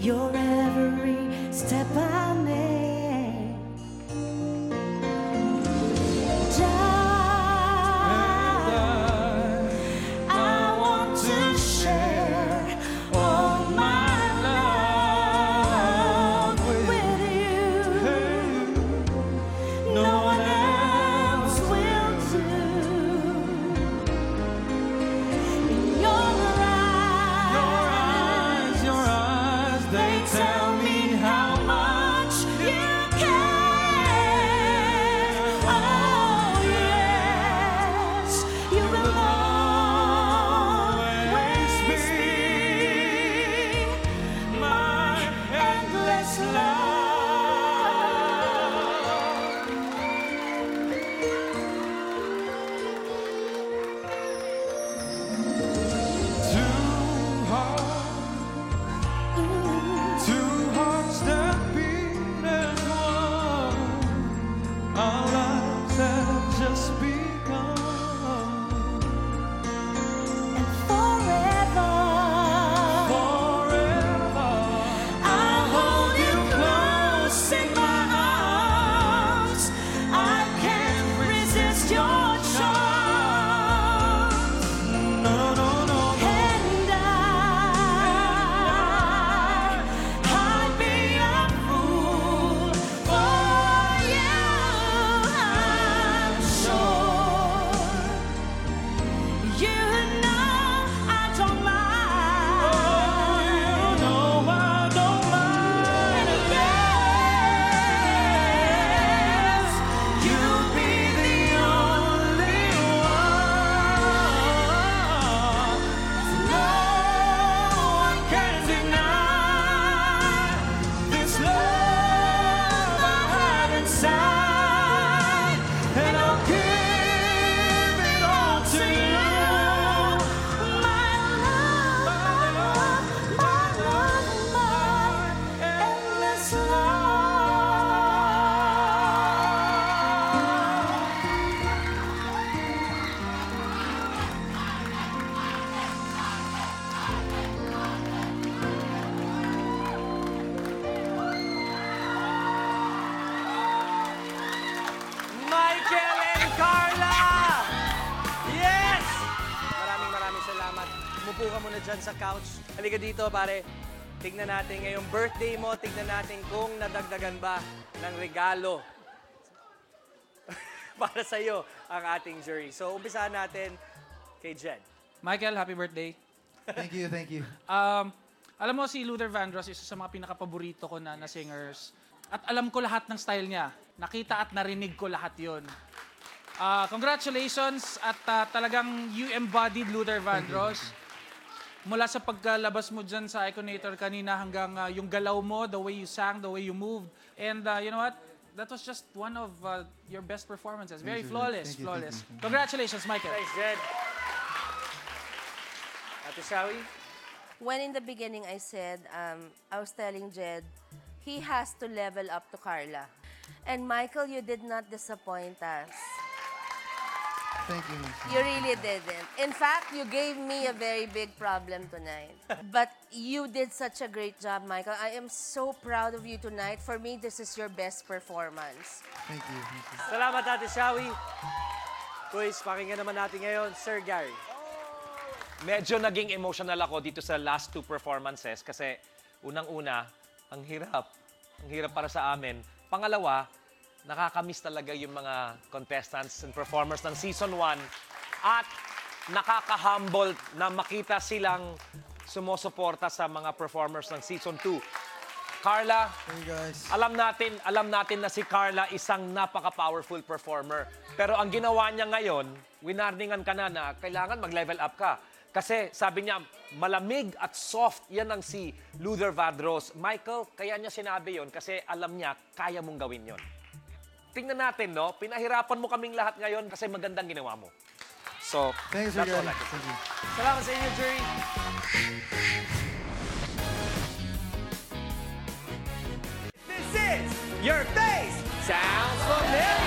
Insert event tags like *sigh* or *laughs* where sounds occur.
your every step I make. Umupo ka muna dyan sa couch. Halika dito, pare. Tignan natin ngayong birthday mo. Tignan natin kung nadagdagan ba ng regalo *laughs* para sa iyo ang ating jury. So, umpisahan natin kay Jed. Michael, happy birthday. Thank you, thank you. *laughs* Um, alam mo, si Luther Vandross, isa sa mga pinakapaborito ko na, na singers. At alam ko lahat ng style niya. Nakita at narinig ko lahat yon. Ah, congratulations at ah, talagang you embodied Luther Vandross. Mula sa pagkalabas mo dyan sa Iconator kanina hanggang ah, yung galaw mo, the way you sang, the way you moved. And ah, you know what? That was just one of ah, your best performances. Very you. flawless, Thank you, thank flawless. you, thank you. Congratulations, Michael. Thanks, Jed. Ate Shawi? When in the beginning I said, um, I was telling Jed, he has to level up to Carla. And Michael, you did not disappoint us. Thank you. Miss. You really didn't. In fact, you gave me a very big problem tonight. but you did such a great job, Michael. I am so proud of you tonight. For me, this is your best performance. Thank you. Thank you. Salamat, Ate Shawi. Quiz, pakinggan naman natin ngayon, Sir Gary. Medyo naging emotional ako dito sa last two performances kasi unang-una, ang hirap. Ang hirap para sa amin. Pangalawa, nakakamiss talaga yung mga contestants and performers ng season 1 at nakaka-humble na makita silang sumusuporta sa mga performers ng season 2. Carla, Hey guys. alam natin, alam natin na si Carla isang napaka-powerful performer. Pero ang ginawa niya ngayon, winarningan ka na na kailangan mag-level up ka. Kasi sabi niya, malamig at soft, yan ang si Luther Vandross. Michael, kaya niya sinabi yon kasi alam niya, kaya mong gawin yon. Tingnan natin, no? Pinahirapan mo kaming lahat ngayon kasi magandang ginawa mo. So, Thanks, that's all. I can say. Thank you. Salamat sa inyo, jury. This is Your Face Sounds Familiar!